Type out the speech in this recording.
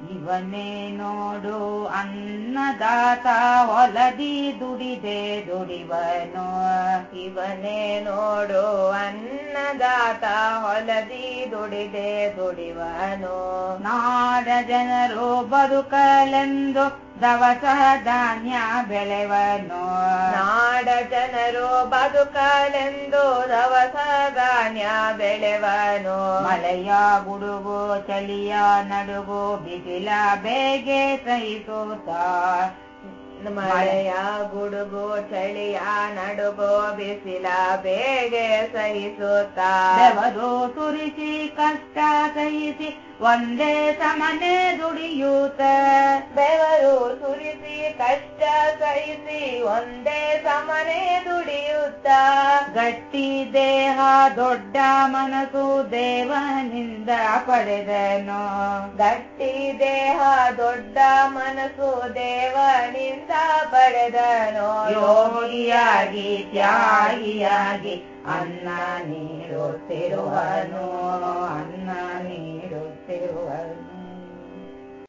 ಇವನೇ ನೋಡು ಅನ್ನದಾತ ಹೊಲದಿ ದುಡಿದೆ ದುಡಿವನು. ಇವನೇ ನೋಡು ಅನ್ನದಾತ ಹೊಲದಿ ದುಡಿದೆ ದುಡಿವನು. ನಾಡ ಜನರು ಬದುಕಲೆಂದು ದವಸ ಧಾನ್ಯ ಬೆಳೆವನು. ನಾಡ ಜನರು ಬದುಕಲೆಂದು ದವಸ ಬೆಳೆವನು. ಮಳೆಯ ಗುಡುಗು ಚಳಿಯ ನಡುಗು ಬಿಸಿಲ ಬೇಗೆ ಸಹಿಸುತ್ತ. ಮಳೆಯ ಗುಡುಗು ಚಳಿಯ ನಡುಗು ಬಿಸಿಲ ಬೇಗೆ ಸಹಿಸುತ್ತ. ಬೆವರು ಸುರಿಸಿ ಕಷ್ಟ ಸಹಿಸಿ ಒಂದೇ ಸಮನೆ ದುಡಿಯೂತ ಬೆವರು ಸುರಿಸಿ ಕಷ್ಟ ಸಹಿಸಿ ಒಂದೇ ಸಮನೆ ದುಡಿಯುತ್ತ. ಗಟ್ಟಿ ದೇಹ ದೊಡ್ಡ ಮನಸ್ಸು ದೇವನಿಂದ ಪಡೆದನು. ಗಟ್ಟಿ ದೇಹ ದೊಡ್ಡ ಮನಸ್ಸು ದೇವನಿಂದ ಪಡೆದನು. ಯೋಗಿಯಾಗಿ ತ್ಯಾಗಿಯಾಗಿ ಅನ್ನ ನೀಡುತ್ತಿರುವನು.